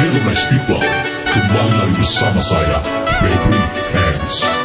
Hello my people, kembali lagi bersama saya, Baby Hands.